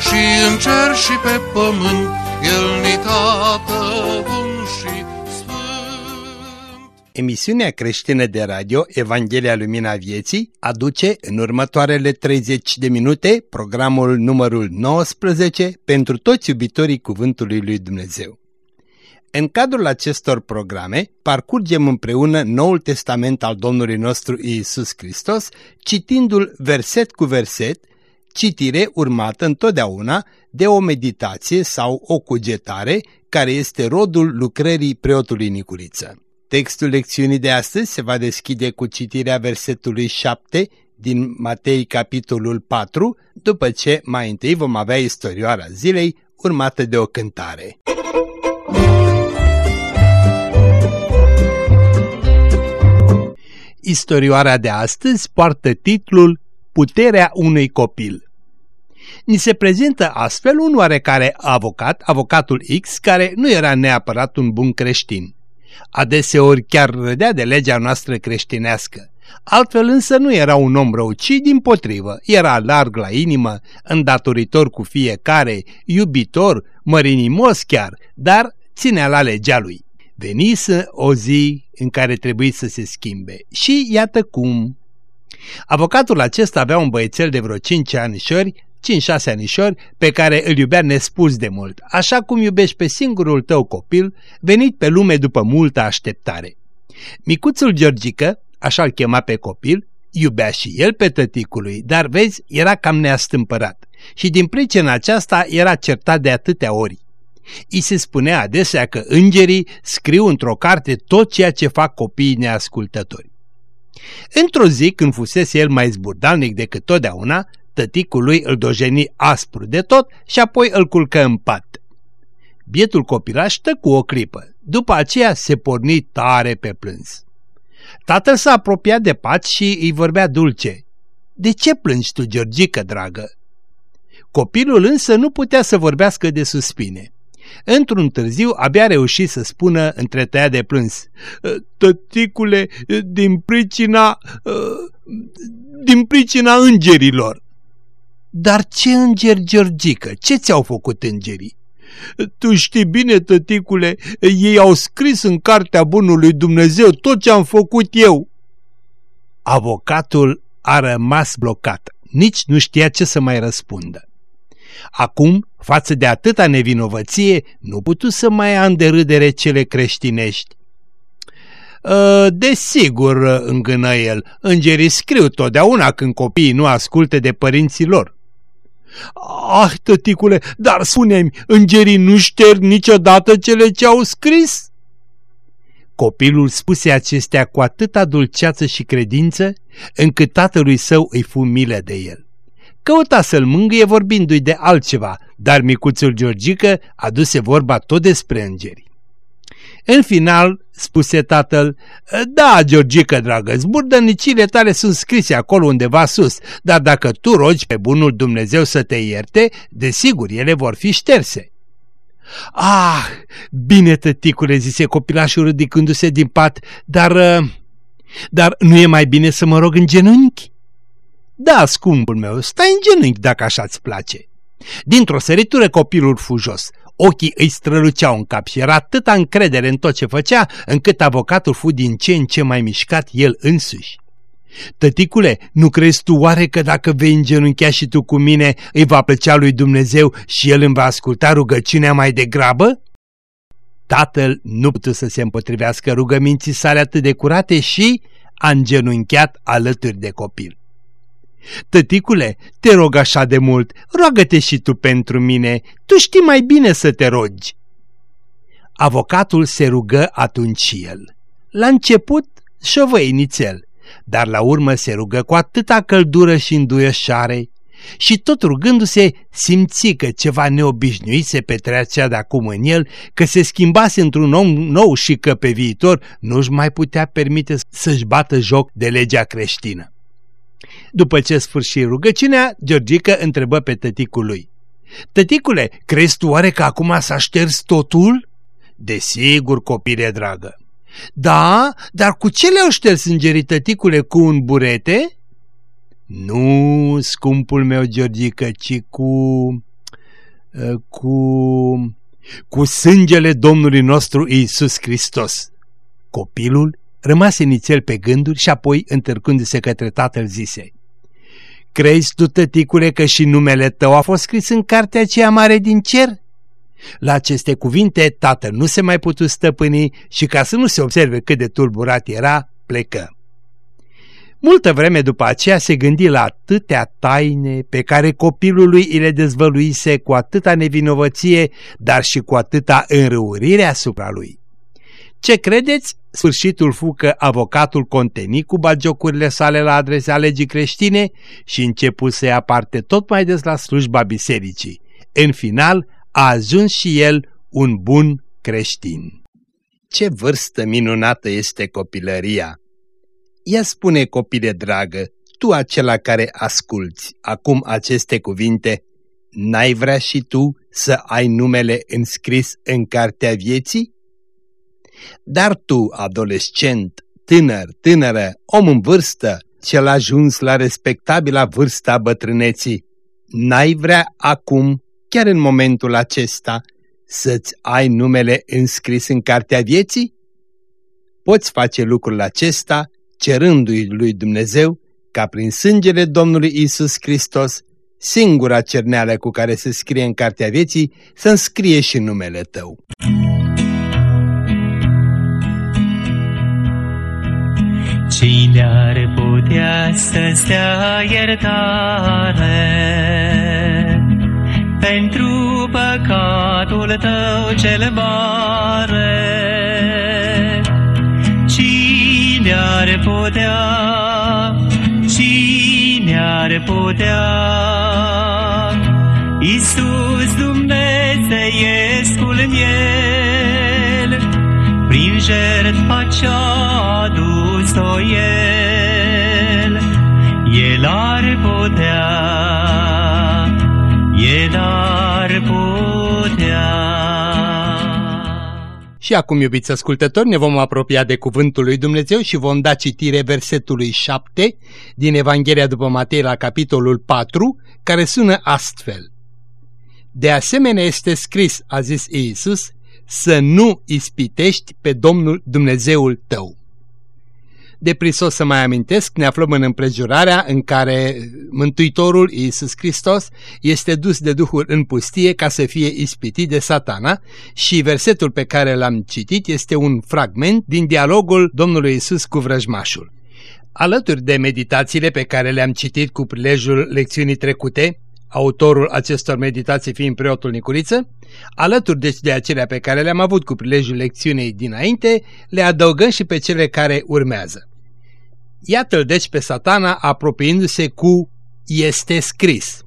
și în cer și pe pământ, El ni tată bun și Emisiunea creștină de radio Evanghelia Lumina Vieții aduce în următoarele 30 de minute programul numărul 19 pentru toți iubitorii Cuvântului Lui Dumnezeu. În cadrul acestor programe parcurgem împreună Noul Testament al Domnului nostru Iisus Hristos, citindu-l verset cu verset, citire urmată întotdeauna de o meditație sau o cugetare care este rodul lucrării preotului Nicuriță. Textul lecțiunii de astăzi se va deschide cu citirea versetului 7 din Matei capitolul 4, după ce mai întâi vom avea istorioara zilei urmată de o cântare. Istorioara de astăzi poartă titlul Puterea unui copil. Ni se prezintă astfel un oarecare avocat, avocatul X, care nu era neapărat un bun creștin. Adeseori chiar râdea de legea noastră creștinească. Altfel însă nu era un om rău, ci din potrivă, era larg la inimă, îndatoritor cu fiecare, iubitor, mărinimos chiar, dar ținea la legea lui. Venise o zi în care trebuie să se schimbe și iată cum. Avocatul acesta avea un băiețel de vreo 5 anișori 5-6 anișori pe care îl iubea nespus de mult, așa cum iubești pe singurul tău copil venit pe lume după multă așteptare. Micuțul Georgică, așa-l chema pe copil, iubea și el pe tăticului, dar vezi, era cam neastâmpărat și din pricina aceasta era certat de atâtea ori. I se spunea adesea că îngerii scriu într-o carte tot ceea ce fac copiii neascultători. Într-o zi, când fusese el mai zburdalnic decât totdeauna, tăticul lui îl dojeni aspru de tot și apoi îl culcă în pat. Bietul copilaș cu o clipă, după aceea se porni tare pe plâns. Tatăl s-a apropiat de pat și îi vorbea dulce. De ce plângi tu, Georgică, dragă?" Copilul însă nu putea să vorbească de suspine. Într-un târziu abia reuși să spună între tăia de plâns. Tăticule, din pricina... din pricina îngerilor. Dar ce îngeri, Georgică? Ce ți-au făcut îngerii? Tu știi bine, tăticule, ei au scris în cartea bunului Dumnezeu tot ce am făcut eu. Avocatul a rămas blocat, nici nu știa ce să mai răspundă. Acum, față de atâta nevinovăție, nu putu să mai am de râdere cele creștinești. Ă, desigur, îngână el, îngerii scriu totdeauna când copiii nu ascultă de părinții lor. Ah, tăticule, dar spune-mi, îngerii nu șterg niciodată cele ce au scris? Copilul spuse acestea cu atâta dulceață și credință, încât tatălui său îi fu milă de el. Căuta să-l mângâie vorbindu-i de altceva, dar micuțul Georgică aduse vorba tot despre îngeri. În final, spuse tatăl, da, Georgică, dragă, zburdănicile tale sunt scrise acolo undeva sus, dar dacă tu rogi pe bunul Dumnezeu să te ierte, desigur, ele vor fi șterse. Ah, bine, tăticule, zise copilașul ridicându-se din pat, dar... Dar nu e mai bine să mă rog în genunchi? Da, scumpul meu, stai în genunchi dacă așa-ți place. Dintr-o săritură copilul fu jos. Ochii îi străluceau în cap și era atâta încredere în tot ce făcea, încât avocatul fu din ce în ce mai mișcat el însuși. Tăticule, nu crezi tu oare că dacă vei îngenunchea și tu cu mine, îi va plăcea lui Dumnezeu și el îmi va asculta rugăciunea mai degrabă? Tatăl nu putu să se împotrivească rugăminții sale atât de curate și a îngenunchiat alături de copil. Tăticule, te rog așa de mult, roagă-te și tu pentru mine, tu știi mai bine să te rogi. Avocatul se rugă atunci și el. La început șovăi nițel, dar la urmă se rugă cu atâta căldură și înduioșare, și tot rugându-se simți că ceva neobișnuit se petrecea de acum în el, că se schimbase într-un om nou și că pe viitor nu-și mai putea permite să-și bată joc de legea creștină. După ce sfârși rugăciunea, Georgica întrebă pe tăticul lui. Tăticule, crezi tu oare că acum s-a șters totul? Desigur, copile dragă. Da, dar cu ce le-au șters îngerii tăticule, cu un burete? Nu, scumpul meu Georgică, ci cu... Ă, cu... cu sângele Domnului nostru Iisus Hristos. Copilul rămase nițel pe gânduri și apoi, întârcându-se către tatăl, zise Crezi tu, tăticule, că și numele tău a fost scris în cartea aceea mare din cer? La aceste cuvinte, tatăl nu se mai putu stăpâni și ca să nu se observe cât de tulburat era, plecă. Multă vreme după aceea se gândi la atâtea taine pe care copilul lui îi le dezvăluise cu atâta nevinovăție, dar și cu atâta înrăurire asupra lui. Ce credeți? Sfârșitul fu că avocatul conteni cu bagiocurile sale la adresa legii creștine și începu să ia parte tot mai des la slujba bisericii. În final, a ajuns și el un bun creștin. Ce vârstă minunată este copilăria! Ea spune, copile dragă, tu acela care asculți acum aceste cuvinte, n-ai vrea și tu să ai numele înscris în cartea vieții? Dar tu, adolescent, tânăr, tânără, om în vârstă, cel ajuns la respectabila vârsta bătrâneții, n-ai vrea acum, chiar în momentul acesta, să-ți ai numele înscris în cartea vieții? Poți face lucrul acesta cerându-i lui Dumnezeu ca prin sângele Domnului Isus Hristos, singura cerneală cu care se scrie în cartea vieții, să înscrie și numele tău. Cine ar putea să-ți dea iertare pentru păcatul tău cel mare? Cine ar putea, cine ar putea, Iisus Dumnezeiescul miel, prin jertfa ce-a adus-o El, El ar putea, El ar putea. Și acum, iubiți ascultători, ne vom apropia de Cuvântul lui Dumnezeu și vom da citire versetului 7 din Evanghelia după Matei la capitolul 4, care sună astfel. De asemenea este scris, a zis Iisus, să nu ispitești pe Domnul Dumnezeul tău. De prisos să mai amintesc, ne aflăm în împrejurarea în care Mântuitorul Iisus Hristos este dus de Duhul în pustie ca să fie ispitit de satana și versetul pe care l-am citit este un fragment din dialogul Domnului Iisus cu vrăjmașul. Alături de meditațiile pe care le-am citit cu prilejul lecțiunii trecute, autorul acestor meditații fiind preotul Nicuriță, alături deci de acelea pe care le-am avut cu prilejul lecțiunii dinainte, le adăugăm și pe cele care urmează. Iată-l deci pe satana apropiindu-se cu este scris.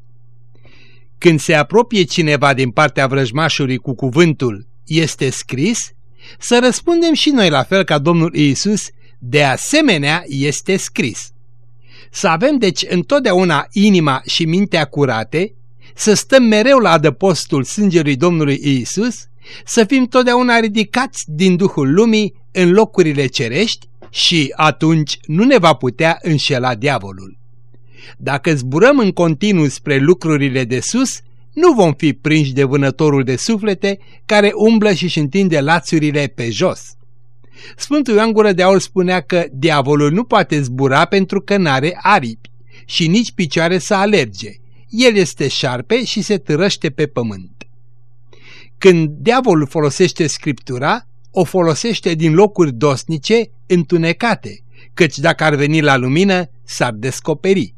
Când se apropie cineva din partea vrăjmașului cu cuvântul este scris, să răspundem și noi la fel ca Domnul Iisus, de asemenea este scris. Să avem deci întotdeauna inima și mintea curate, să stăm mereu la adăpostul sângelui Domnului Iisus, să fim totdeauna ridicați din Duhul Lumii în locurile cerești și atunci nu ne va putea înșela diavolul. Dacă zburăm în continuu spre lucrurile de sus, nu vom fi prinși de vânătorul de suflete care umblă și își întinde lațurile pe jos. Sfântul Ioan Gură de Aur spunea că diavolul nu poate zbura pentru că n-are aripi și nici picioare să alerge. El este șarpe și se târăște pe pământ. Când diavolul folosește scriptura, o folosește din locuri dosnice, întunecate, căci dacă ar veni la lumină, s-ar descoperi.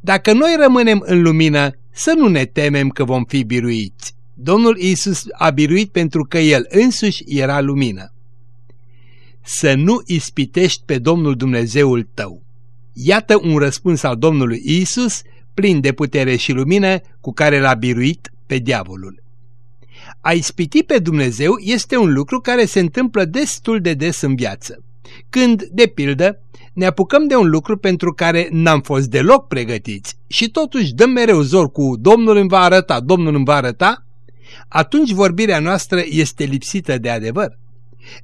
Dacă noi rămânem în lumină, să nu ne temem că vom fi biruiți. Domnul Isus a biruit pentru că El însuși era lumină. Să nu ispitești pe Domnul Dumnezeul tău. Iată un răspuns al Domnului Isus plin de putere și lumină cu care l-a biruit pe diavolul. A ispiti pe Dumnezeu este un lucru care se întâmplă destul de des în viață. Când, de pildă, ne apucăm de un lucru pentru care n-am fost deloc pregătiți și totuși dăm mereu zor cu Domnul îmi va arăta, Domnul îmi va arăta, atunci vorbirea noastră este lipsită de adevăr.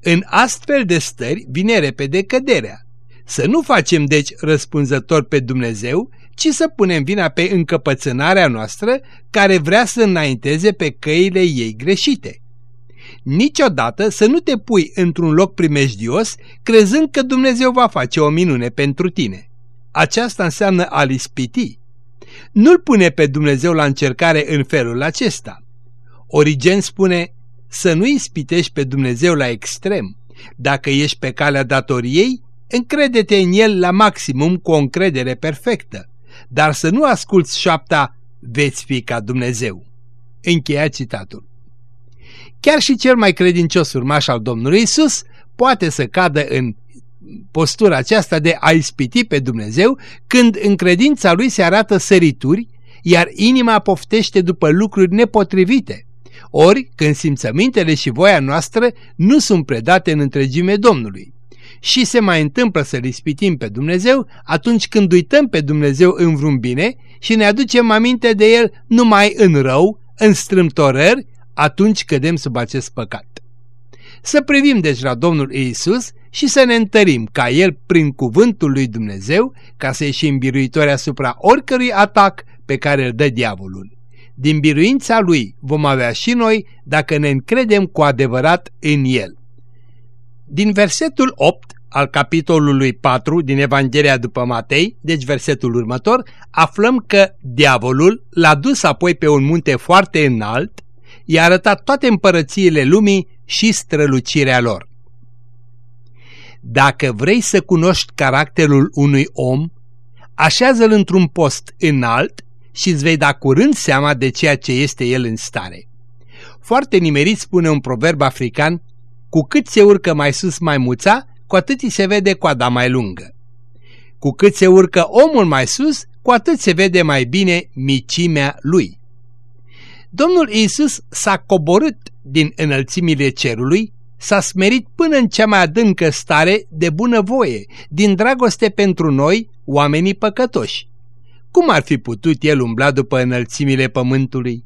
În astfel de stări vine repede căderea. Să nu facem deci răspunzător pe Dumnezeu, ci să punem vina pe încăpățânarea noastră care vrea să înainteze pe căile ei greșite. Niciodată să nu te pui într-un loc primejdios crezând că Dumnezeu va face o minune pentru tine. Aceasta înseamnă a-L ispiti. Nu-L pune pe Dumnezeu la încercare în felul acesta. Origen spune să nu ispitești pe Dumnezeu la extrem. Dacă ești pe calea datoriei, încrede-te în El la maximum cu o încredere perfectă, dar să nu asculți șapta veți fi ca Dumnezeu. Încheia citatul. Chiar și cel mai credincios urmaș al Domnului Isus poate să cadă în postura aceasta de a ispiti pe Dumnezeu când în credința lui se arată sărituri, iar inima poftește după lucruri nepotrivite. Ori când simțămintele și voia noastră nu sunt predate în întregime Domnului. Și se mai întâmplă să-L ispitim pe Dumnezeu atunci când uităm pe Dumnezeu în vreun bine și ne aducem aminte de El numai în rău, în strâmtorări atunci cădem sub acest păcat. Să privim deci la Domnul Iisus și să ne întărim ca El prin cuvântul lui Dumnezeu ca să ieșim biruitori asupra oricărui atac pe care îl dă diavolul. Din biruința lui vom avea și noi dacă ne încredem cu adevărat în El. Din versetul 8 al capitolului 4 din Evanghelia după Matei, deci versetul următor, aflăm că diavolul l-a dus apoi pe un munte foarte înalt i-a arătat toate împărățiile lumii și strălucirea lor. Dacă vrei să cunoști caracterul unui om, așează-l într-un post înalt și îți vei da curând seama de ceea ce este el în stare. Foarte nimerit spune un proverb african, cu cât se urcă mai sus maimuța, cu atât îi se vede coada mai lungă. Cu cât se urcă omul mai sus, cu atât se vede mai bine micimea lui. Domnul Isus s-a coborât din înălțimile cerului, s-a smerit până în cea mai adâncă stare de bunăvoie, din dragoste pentru noi, oamenii păcătoși. Cum ar fi putut el umbla după înălțimile pământului?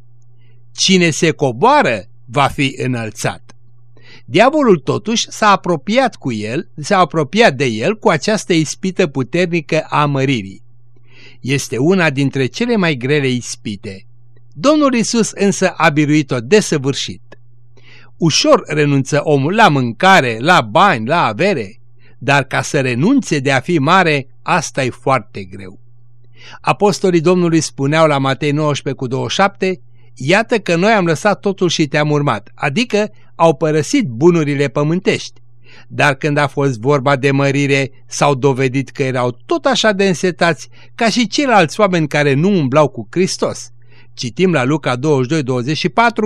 Cine se coboară va fi înălțat. Diavolul totuși s-a apropiat cu el, s-a apropiat de el cu această ispită puternică a măririi. Este una dintre cele mai grele ispite. Domnul Isus însă a biruit-o desăvârșit. Ușor renunță omul la mâncare, la bani, la avere, dar ca să renunțe de a fi mare, asta e foarte greu. Apostolii Domnului spuneau la Matei 19 cu 27, Iată că noi am lăsat totul și te-am urmat, adică au părăsit bunurile pământești. Dar când a fost vorba de mărire, s-au dovedit că erau tot așa de însetați ca și ceilalți oameni care nu umblau cu Hristos. Citim la Luca 22-24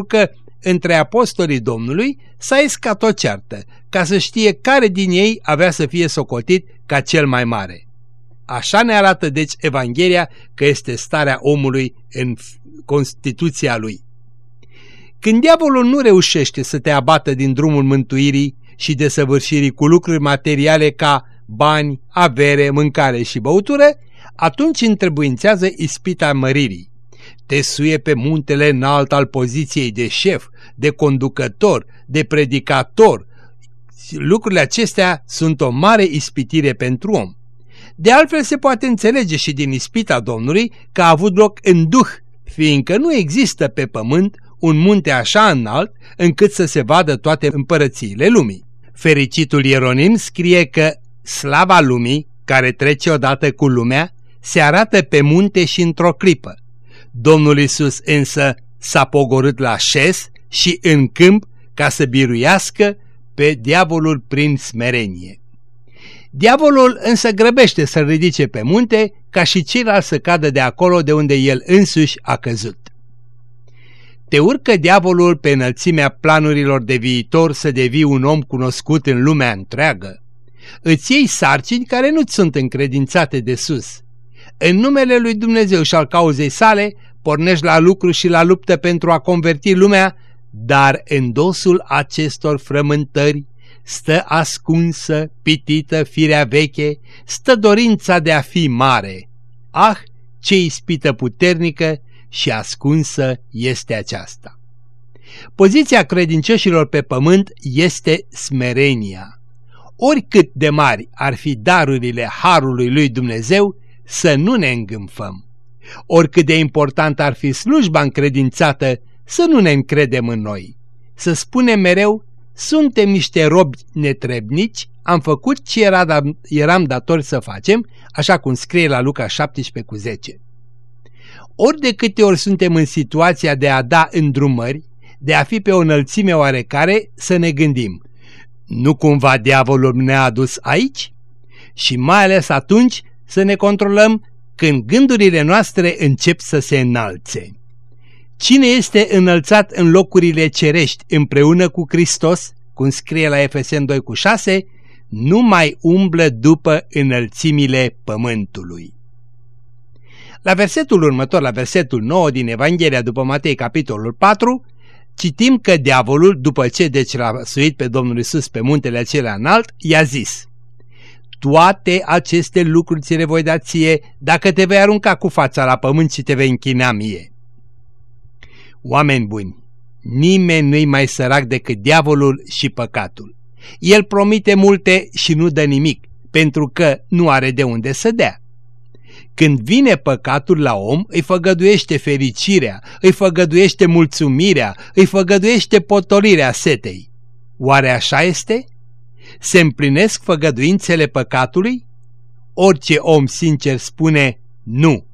că între apostolii Domnului s-a iscat o ceartă, ca să știe care din ei avea să fie socotit ca cel mai mare. Așa ne arată deci Evanghelia că este starea omului în constituția lui. Când diavolul nu reușește să te abată din drumul mântuirii și desăvârșirii cu lucruri materiale ca bani, avere, mâncare și băutură, atunci întrebuințează ispita măririi te suie pe muntele înalt al poziției de șef, de conducător, de predicator. Lucrurile acestea sunt o mare ispitire pentru om. De altfel se poate înțelege și din ispita Domnului că a avut loc în duh, fiindcă nu există pe pământ un munte așa înalt încât să se vadă toate împărățiile lumii. Fericitul Ieronim scrie că slava lumii, care trece odată cu lumea, se arată pe munte și într-o clipă. Domnul Isus însă s-a pogorât la șes și în câmp ca să biruiască pe diavolul prin smerenie. Diavolul însă grăbește să ridice pe munte ca și ceilalți să cadă de acolo de unde el însuși a căzut. Te urcă diavolul pe înălțimea planurilor de viitor să devii un om cunoscut în lumea întreagă. Îți iei sarcini care nu-ți sunt încredințate de sus în numele lui Dumnezeu și al cauzei sale, pornești la lucru și la luptă pentru a converti lumea, dar în dosul acestor frământări stă ascunsă, pitită firea veche, stă dorința de a fi mare. Ah, ce ispită puternică și ascunsă este aceasta! Poziția credincioșilor pe pământ este smerenia. Oricât de mari ar fi darurile harului lui Dumnezeu, să nu ne îngânfăm. Oricât de important ar fi slujba încredințată, să nu ne încredem în noi. Să spunem mereu, suntem niște robi netrebnici, am făcut ce era da eram datori să facem, așa cum scrie la Luca 17 cu 10. Ori de câte ori suntem în situația de a da îndrumări, de a fi pe o înălțime oarecare, să ne gândim, nu cumva diavolul ne-a adus aici? Și mai ales atunci să ne controlăm când gândurile noastre încep să se înalțe. Cine este înălțat în locurile cerești împreună cu Hristos, cum scrie la Efesen 2 cu 6, nu mai umblă după înălțimile pământului. La versetul următor, la versetul 9 din Evanghelia după Matei, capitolul 4, citim că diavolul, după ce deci l-a suit pe Domnul Isus pe muntele acela înalt, i-a zis Toate aceste lucruri ți le voi da ție dacă te vei arunca cu fața la pământ și te vei închina mie. Oameni buni, nimeni nu-i mai sărac decât diavolul și păcatul. El promite multe și nu dă nimic, pentru că nu are de unde să dea. Când vine păcatul la om, îi făgăduiește fericirea, îi făgăduiește mulțumirea, îi făgăduiește potolirea setei. Oare așa este? Se împlinesc făgăduințele păcatului? Orice om sincer spune nu.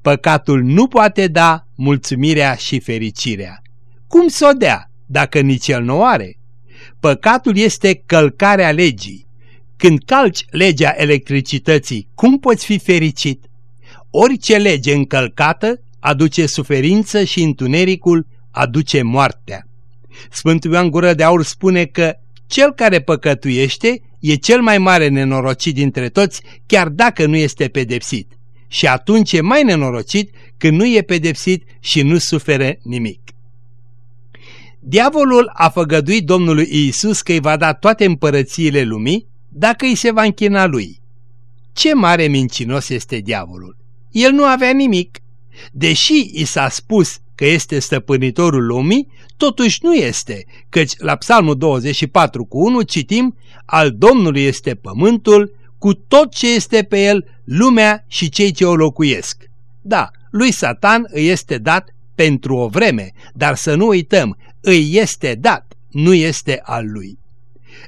Păcatul nu poate da mulțumirea și fericirea. Cum să o dea, dacă nici el nu o are? Păcatul este călcarea legii. Când calci legea electricității, cum poți fi fericit? Orice lege încălcată aduce suferință și întunericul aduce moartea. Sfântul Ioan Gură de Aur spune că cel care păcătuiește e cel mai mare nenorocit dintre toți, chiar dacă nu este pedepsit. Și atunci e mai nenorocit când nu e pedepsit și nu suferă nimic. Diavolul a făgăduit Domnului Iisus că îi va da toate împărățiile lumii dacă îi se va închina lui. Ce mare mincinos este diavolul! El nu avea nimic. Deși i s-a spus că este stăpânitorul lumii, totuși nu este, căci la Psalmul 24 cu 1 citim Al Domnului este pământul, cu tot ce este pe el, lumea și cei ce o locuiesc. Da, lui Satan îi este dat pentru o vreme, dar să nu uităm, îi este dat, nu este al lui.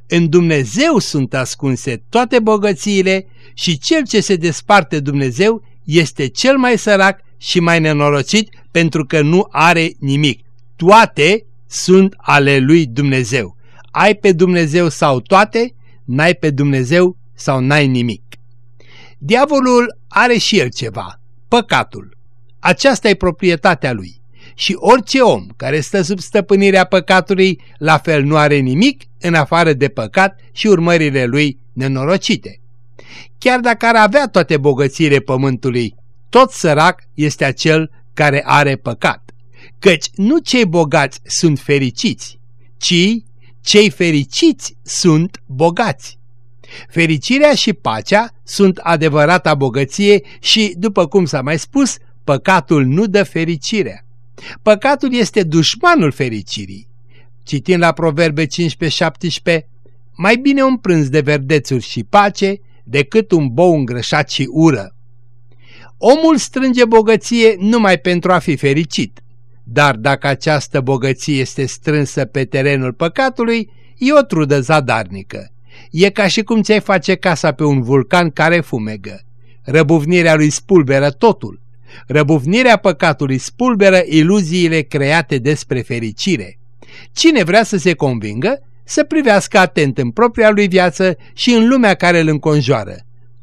În Dumnezeu sunt ascunse toate bogățiile și cel ce se desparte Dumnezeu este cel mai sărac și mai nenorocit pentru că nu are nimic. Toate sunt ale lui Dumnezeu. Ai pe Dumnezeu sau toate, n-ai pe Dumnezeu sau n-ai nimic. Diavolul are și el ceva, păcatul. Aceasta e proprietatea lui și orice om care stă sub stăpânirea păcatului la fel nu are nimic în afară de păcat și urmările lui nenorocite. Chiar dacă ar avea toate bogățiile pământului, tot sărac este acel care are păcat. Căci nu cei bogați sunt fericiți, ci cei fericiți sunt bogați. Fericirea și pacea sunt adevărata bogăție și, după cum s-a mai spus, păcatul nu dă fericirea. Păcatul este dușmanul fericirii. Citind la Proverbe 15-17, mai bine un prânz de verdețuri și pace decât un bou îngrășat și ură. Omul strânge bogăție numai pentru a fi fericit, dar dacă această bogăție este strânsă pe terenul păcatului, e o trudă zadarnică. E ca și cum ți-ai face casa pe un vulcan care fumegă. Răbuvnirea lui spulberă totul. Răbuvnirea păcatului spulberă iluziile create despre fericire. Cine vrea să se convingă, să privească atent în propria lui viață și în lumea care îl înconjoară.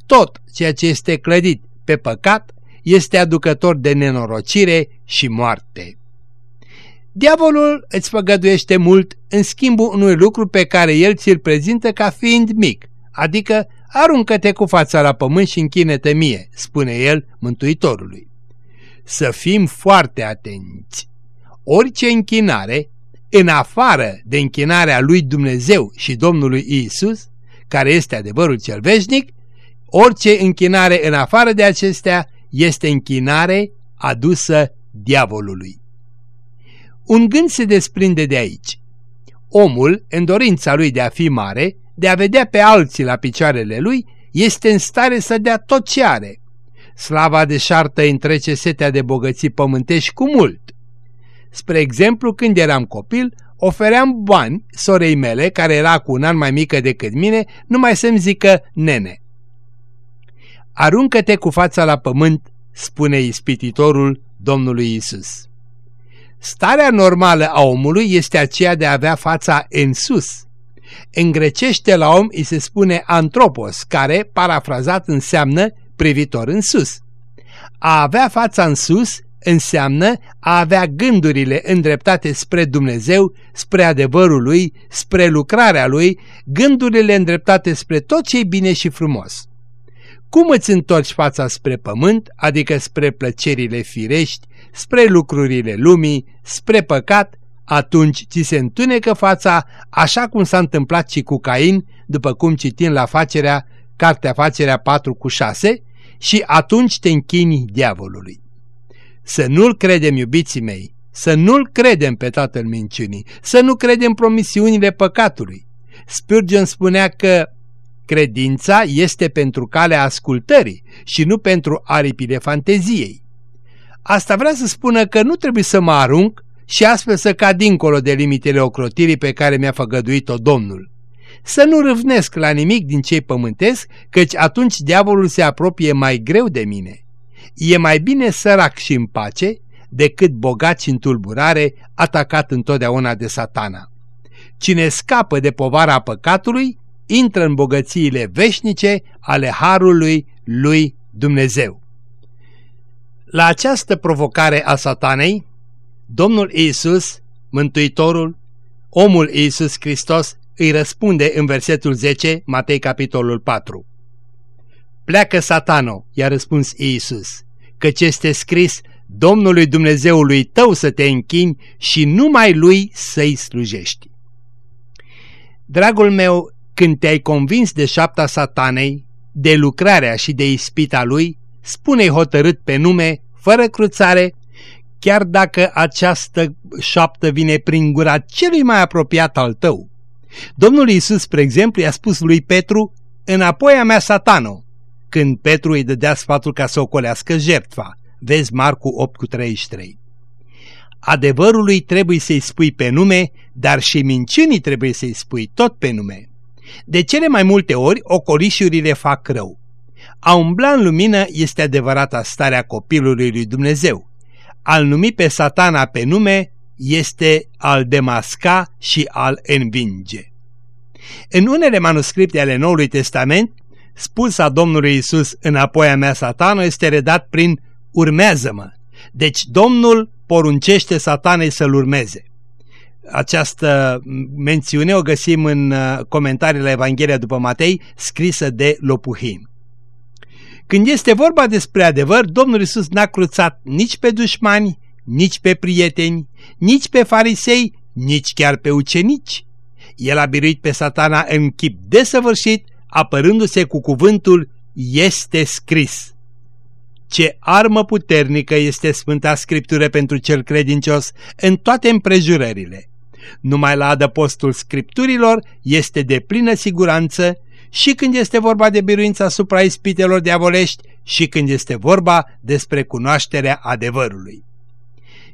Tot ceea ce este clădit pe păcat este aducător de nenorocire și moarte. Diavolul îți făgăduiește mult în schimbul unui lucru pe care el ți-l prezintă ca fiind mic, adică aruncă-te cu fața la pământ și închine-te mie, spune el Mântuitorului. Să fim foarte atenți. Orice închinare, în afară de închinarea lui Dumnezeu și Domnului Isus, care este adevărul cel veșnic, orice închinare în afară de acestea este închinare adusă diavolului. Un gând se desprinde de aici. Omul, în dorința lui de a fi mare, de a vedea pe alții la picioarele lui, este în stare să dea tot ce are. Slava deșartă întrece setea de bogății pământești cu mult. Spre exemplu, când eram copil, ofeream bani sorei mele, care era cu un an mai mică decât mine, numai să-mi zică nene. Aruncă-te cu fața la pământ, spune ispititorul Domnului Isus. Starea normală a omului este aceea de a avea fața în sus. În grecește la om îi se spune antropos, care, parafrazat, înseamnă privitor în sus. A avea fața în sus înseamnă a avea gândurile îndreptate spre Dumnezeu, spre adevărul Lui, spre lucrarea Lui, gândurile îndreptate spre tot ce e bine și frumos. Cum îți întorci fața spre pământ, adică spre plăcerile firești, spre lucrurile lumii, spre păcat, atunci ți se întunecă fața așa cum s-a întâmplat și cu Cain, după cum citim la facerea, cartea facerea 4 cu 6, și atunci te închini diavolului. Să nu-l credem, iubiții mei, să nu-l credem pe tatăl minciunii, să nu credem promisiunile păcatului. Spurgeon spunea că credința este pentru calea ascultării și nu pentru aripile fanteziei. Asta vrea să spună că nu trebuie să mă arunc și astfel să cad dincolo de limitele ocrotirii pe care mi-a făgăduit-o Domnul. Să nu râvnesc la nimic din cei pământesc, căci atunci diavolul se apropie mai greu de mine. E mai bine sărac și în pace decât bogat și în tulburare, atacat întotdeauna de satana. Cine scapă de povara păcatului, intră în bogățiile veșnice ale Harului lui Dumnezeu. La această provocare a satanei, Domnul Iisus, Mântuitorul, omul Iisus Hristos, îi răspunde în versetul 10, Matei capitolul 4. Pleacă satano, i-a răspuns Iisus, căci este scris, Domnului Dumnezeului tău să te închini și numai lui să-i slujești. Dragul meu, când te-ai convins de șapta satanei, de lucrarea și de ispita lui, spune-i hotărât pe nume, fără cruțare, chiar dacă această șaptă vine prin gura celui mai apropiat al tău. Domnul Iisus, spre exemplu, i-a spus lui Petru, înapoi a mea satano, când Petru îi dădea sfatul ca să ocolească jertfa. Vezi Marcu 8 cu 33. Adevărului trebuie să-i spui pe nume, dar și minciunii trebuie să-i spui tot pe nume. De cele mai multe ori, ocolișurile fac rău. A umbla în lumină este adevărata starea copilului lui Dumnezeu. Al numi pe satana pe nume este al demasca și al învinge. În unele manuscripte ale Noului Testament, spulsa Domnului Isus înapoi a mea satană este redat prin urmează-mă. Deci Domnul poruncește satanei să-l urmeze. Această mențiune o găsim în uh, comentariile Evanghelia după Matei, scrisă de Lopuhim. Când este vorba despre adevăr, Domnul Isus n-a cruțat nici pe dușmani, nici pe prieteni, nici pe farisei, nici chiar pe ucenici. El a biruit pe satana în chip desăvârșit, apărându-se cu cuvântul este scris. Ce armă puternică este Sfânta Scriptură pentru cel credincios în toate împrejurările. Numai la adăpostul Scripturilor este de plină siguranță și când este vorba de biruința asupra ispitelor diavolești și când este vorba despre cunoașterea adevărului.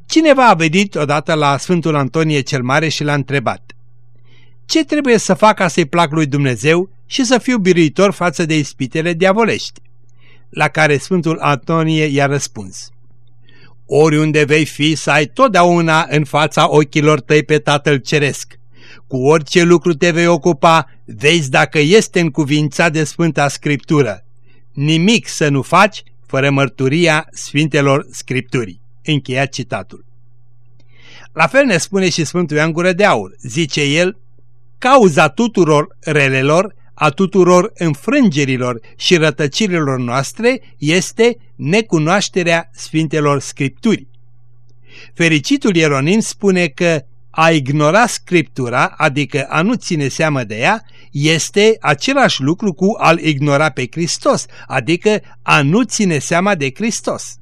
Cineva a venit odată la Sfântul Antonie cel Mare și l-a întrebat Ce trebuie să fac ca să-i plac lui Dumnezeu și să fiu biruitor față de ispitele diavolești? La care Sfântul Antonie i-a răspuns Oriunde vei fi să ai totdeauna în fața ochilor tăi pe Tatăl Ceresc cu orice lucru te vei ocupa, vezi dacă este încuvințat de Sfânta Scriptură. Nimic să nu faci fără mărturia Sfintelor Scripturii. Încheiat citatul. La fel ne spune și Sfântul Ioan Gură de Aur. Zice el, cauza tuturor relelor a tuturor înfrângerilor și rătăcirilor noastre este necunoașterea Sfintelor Scripturi. Fericitul Ieronim spune că a ignora Scriptura, adică a nu ține seamă de ea, este același lucru cu a-L ignora pe Hristos, adică a nu ține seama de Hristos.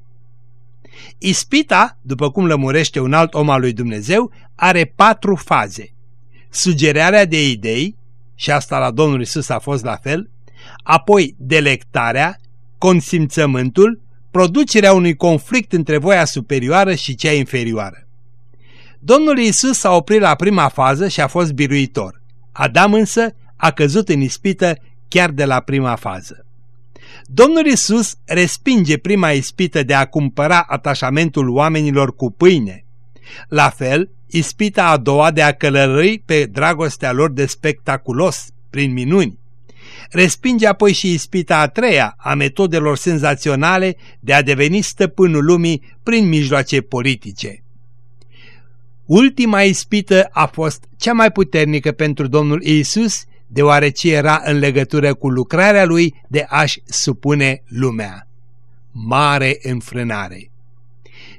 Ispita, după cum lămurește un alt om al lui Dumnezeu, are patru faze. Sugerarea de idei, și asta la Domnul Isus a fost la fel, apoi delectarea, consimțământul, producerea unui conflict între voia superioară și cea inferioară. Domnul Isus s-a oprit la prima fază și a fost biruitor. Adam însă a căzut în ispită chiar de la prima fază. Domnul Isus respinge prima ispită de a cumpăra atașamentul oamenilor cu pâine. La fel, ispita a doua de a călărâi pe dragostea lor de spectaculos, prin minuni. Respinge apoi și ispita a treia a metodelor senzaționale de a deveni stăpânul lumii prin mijloace politice. Ultima ispită a fost cea mai puternică pentru Domnul Isus, deoarece era în legătură cu lucrarea lui de a-și supune lumea. Mare înfrânare.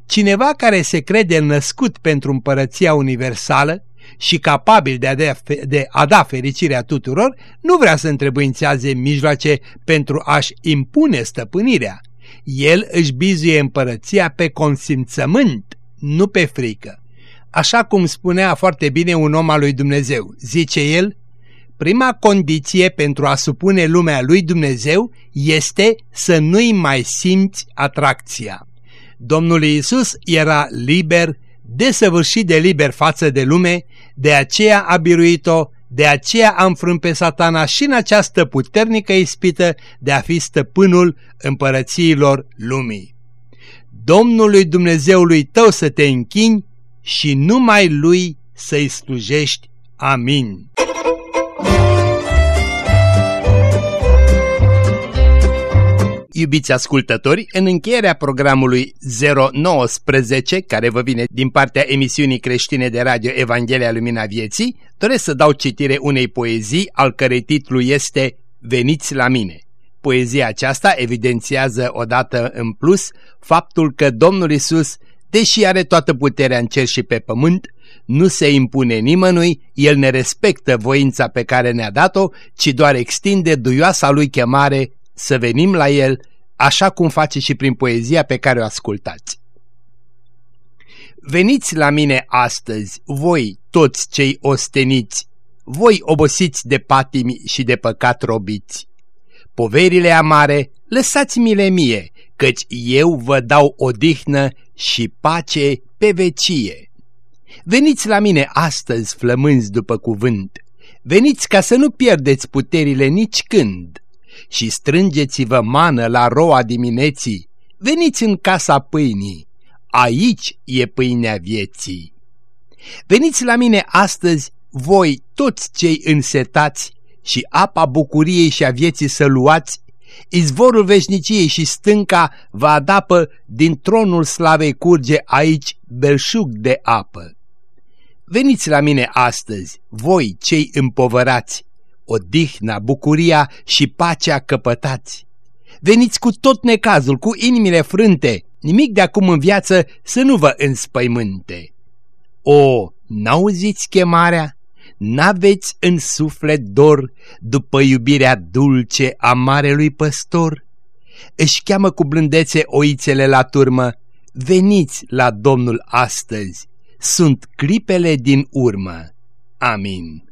Cineva care se crede născut pentru împărăția universală și capabil de a, da, de a da fericirea tuturor, nu vrea să întrebuințează mijloace pentru a-și impune stăpânirea. El își bizuie împărăția pe consimțământ, nu pe frică. Așa cum spunea foarte bine un om al lui Dumnezeu, zice el, prima condiție pentru a supune lumea lui Dumnezeu este să nu-i mai simți atracția. Domnul Iisus era liber, desăvârșit de liber față de lume, de aceea a biruit-o, de aceea a înfrânt pe satana și în această puternică ispită de a fi stăpânul împărățiilor lumii. Domnului Dumnezeului tău să te închini și numai Lui să-i slujești. Amin. Iubiți ascultători, în încheierea programului 019, care vă vine din partea emisiunii creștine de radio Evanghelia Lumina Vieții, doresc să dau citire unei poezii, al cărei titlu este Veniți la mine. Poezia aceasta evidențiază odată în plus faptul că Domnul Isus Deși are toată puterea în cer și pe pământ, nu se impune nimănui, el ne respectă voința pe care ne-a dat-o, ci doar extinde duioasa lui chemare să venim la el, așa cum face și prin poezia pe care o ascultați. Veniți la mine astăzi, voi toți cei osteniți, voi obosiți de patimi și de păcat robiți. Poverile amare, lăsați-mi-le mie, căci eu vă dau odihnă și pace pe vecie. Veniți la mine astăzi, flămânzi după cuvânt, veniți ca să nu pierdeți puterile nici când și strângeți-vă mană la roa dimineții, veniți în casa pâinii, aici e pâinea vieții. Veniți la mine astăzi, voi toți cei însetați și apa bucuriei și a vieții să luați, Izvorul veșniciei și stânca vă adapă, din tronul slavei curge aici belșug de apă. Veniți la mine astăzi, voi cei împovărați, odihna, bucuria și pacea căpătați. Veniți cu tot necazul, cu inimile frânte, nimic de acum în viață să nu vă înspăimânte. O, n-auziți chemarea? N-aveți în suflet dor după iubirea dulce a marelui păstor? Își cheamă cu blândețe oițele la turmă, veniți la Domnul astăzi, sunt clipele din urmă. Amin.